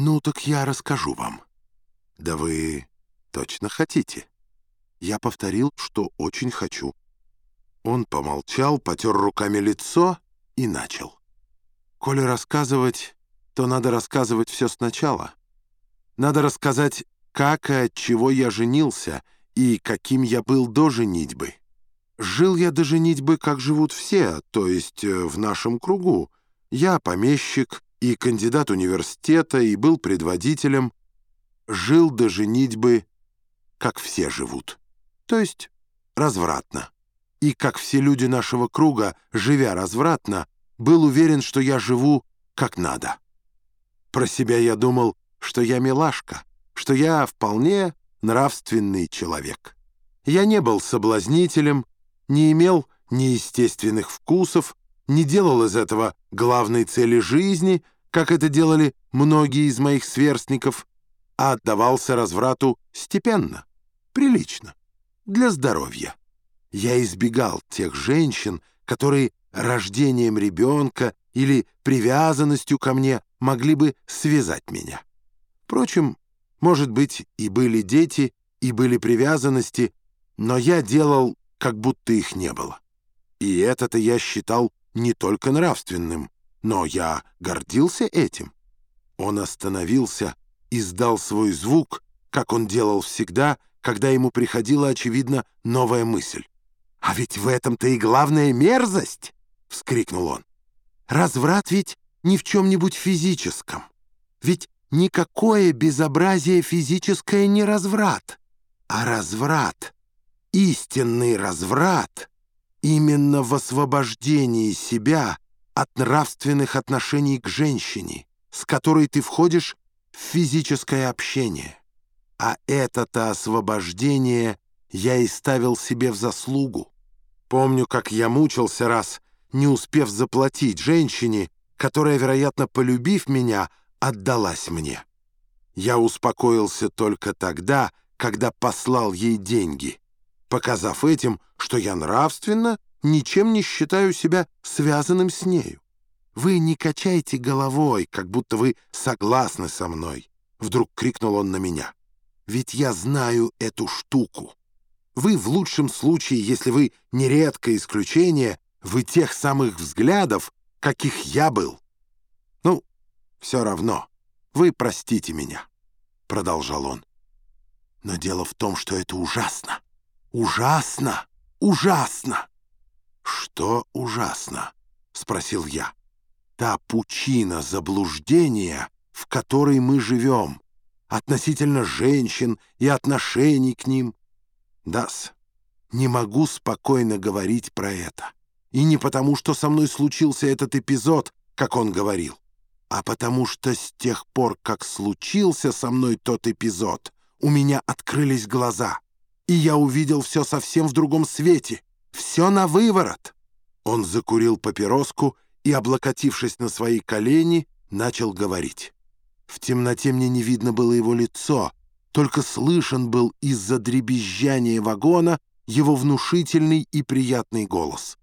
«Ну, так я расскажу вам». «Да вы точно хотите?» Я повторил, что очень хочу. Он помолчал, потер руками лицо и начал. «Коли рассказывать, то надо рассказывать все сначала. Надо рассказать, как и от чего я женился и каким я был до женитьбы. Жил я до женитьбы, как живут все, то есть э, в нашем кругу. Я помещик и кандидат университета, и был предводителем. Жил до женитьбы, как все живут, то есть развратно. И, как все люди нашего круга, живя развратно, был уверен, что я живу как надо. Про себя я думал, что я милашка, что я вполне нравственный человек. Я не был соблазнителем, не имел неестественных вкусов, не делал из этого главной цели жизни, как это делали многие из моих сверстников, а отдавался разврату степенно, прилично, для здоровья. Я избегал тех женщин, которые рождением ребенка или привязанностью ко мне могли бы связать меня. Впрочем, может быть, и были дети, и были привязанности, но я делал как будто их не было. И это-то я считал не только нравственным, но я гордился этим. Он остановился, издал свой звук, как он делал всегда, когда ему приходила, очевидно, новая мысль. «А ведь в этом-то и главная мерзость!» — вскрикнул он. «Разврат ведь не в чем-нибудь физическом. Ведь никакое безобразие физическое не разврат, а разврат — истинный разврат именно в освобождении себя от нравственных отношений к женщине, с которой ты входишь в физическое общение. А это-то освобождение я и ставил себе в заслугу. Помню, как я мучился раз, не успев заплатить женщине, которая, вероятно, полюбив меня, отдалась мне. Я успокоился только тогда, когда послал ей деньги — показав этим, что я нравственно ничем не считаю себя связанным с нею. Вы не качайте головой, как будто вы согласны со мной. Вдруг крикнул он на меня. Ведь я знаю эту штуку. Вы в лучшем случае, если вы нередкое исключение, вы тех самых взглядов, каких я был. Ну, все равно. Вы простите меня, продолжал он. Но дело в том, что это ужасно. «Ужасно! Ужасно!» «Что ужасно?» — спросил я. «Та пучина заблуждения, в которой мы живем, относительно женщин и отношений к ним. Дас, не могу спокойно говорить про это. И не потому, что со мной случился этот эпизод, как он говорил, а потому что с тех пор, как случился со мной тот эпизод, у меня открылись глаза» и я увидел все совсем в другом свете. Все на выворот. Он закурил папироску и, облокотившись на свои колени, начал говорить. В темноте мне не видно было его лицо, только слышен был из-за дребезжания вагона его внушительный и приятный голос.